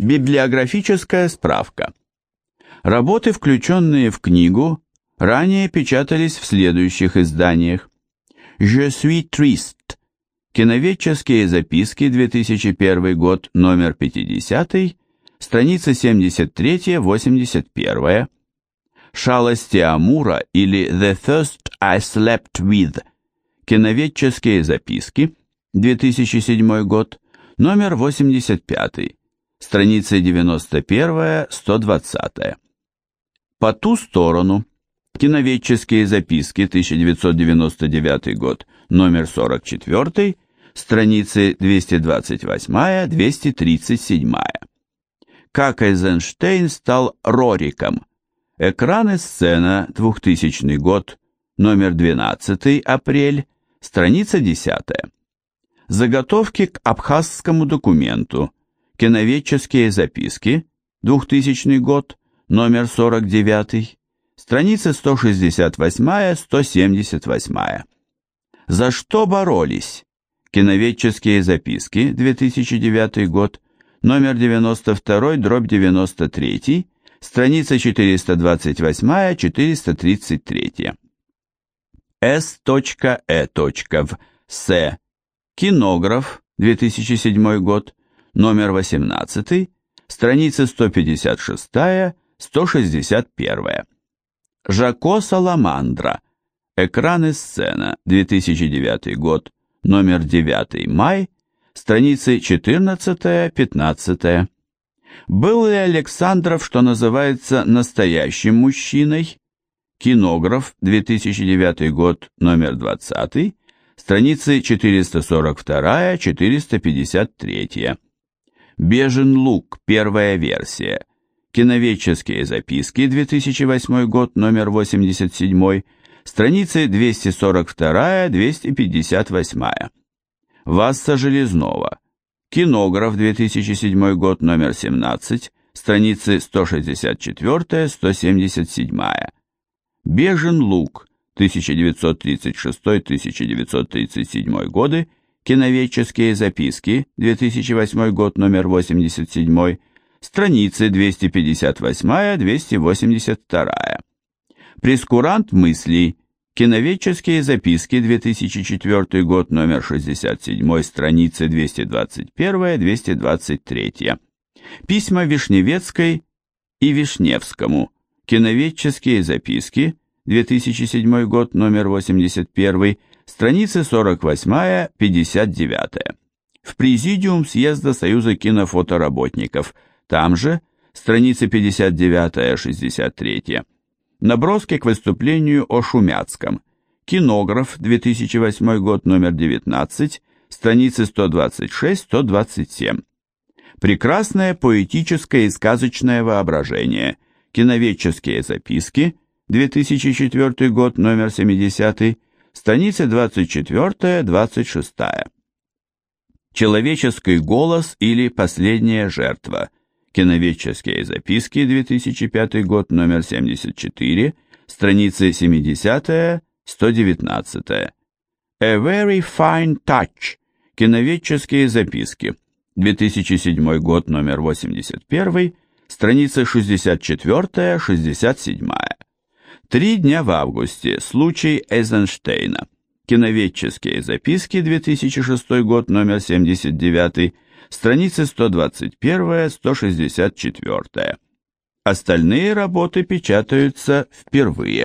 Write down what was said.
Библиографическая справка. Работы, включенные в книгу, ранее печатались в следующих изданиях. «Je suis triste», Киноведческие записки, 2001 год, номер 50, страница 73-81. Шалости Амура или The First I Slept With. Киноведческие записки, 2007 год, номер 85, страница 91-120. По ту сторону. Киноведческие записки, 1999 год, номер 44, страницы 228-237. Как Эйзенштейн стал Рориком. Экран и сцена, 2000 год, номер 12, апрель, страница 10. Заготовки к абхазскому документу. Киноведческие записки, 2000 год, номер 49, страница 168-178. За что боролись? Киноведческие записки, 2009 год, номер 92, дробь 93, страница 428-433. С.Э. в С. Кинограф, 2007 год, номер 18, страница 156-161. Жако Саламандра. Экран и сцена. 2009 год. Номер 9. Май. Страницы 14-15. Был ли Александров, что называется, настоящим мужчиной? Кинограф. 2009 год. Номер 20. Страницы 442-453. Бежен лук. Первая версия. Киноведческие записки, 2008 год, номер 87, страницы 242-258. Васса Железнова. Кинограф, 2007 год, номер 17, страницы 164-177. Бежен лук, 1936-1937 годы, киноведческие записки, 2008 год, номер 87, страницы 258-282. Прескурант мыслей. Киноведческие записки, 2004 год, номер 67, страницы 221-223. Письма Вишневецкой и Вишневскому. Киноведческие записки, 2007 год, номер 81, страницы 48-59. В Президиум съезда Союза кинофотоработников – там же, страницы 59-63. Наброски к выступлению о Шумяцком. Кинограф, 2008 год, номер 19, страницы 126-127. Прекрасное поэтическое и сказочное воображение. Киноведческие записки, 2004 год, номер 70, страницы 24-26. Человеческий голос или последняя жертва. Киноведческие записки, 2005 год, номер 74, страницы 70-119. A Very Fine Touch. Киноведческие записки, 2007 год, номер 81, страницы 64-67. Три дня в августе. Случай Эйзенштейна. Киноведческие записки, 2006 год, номер 79, страницы 121-164. Остальные работы печатаются впервые.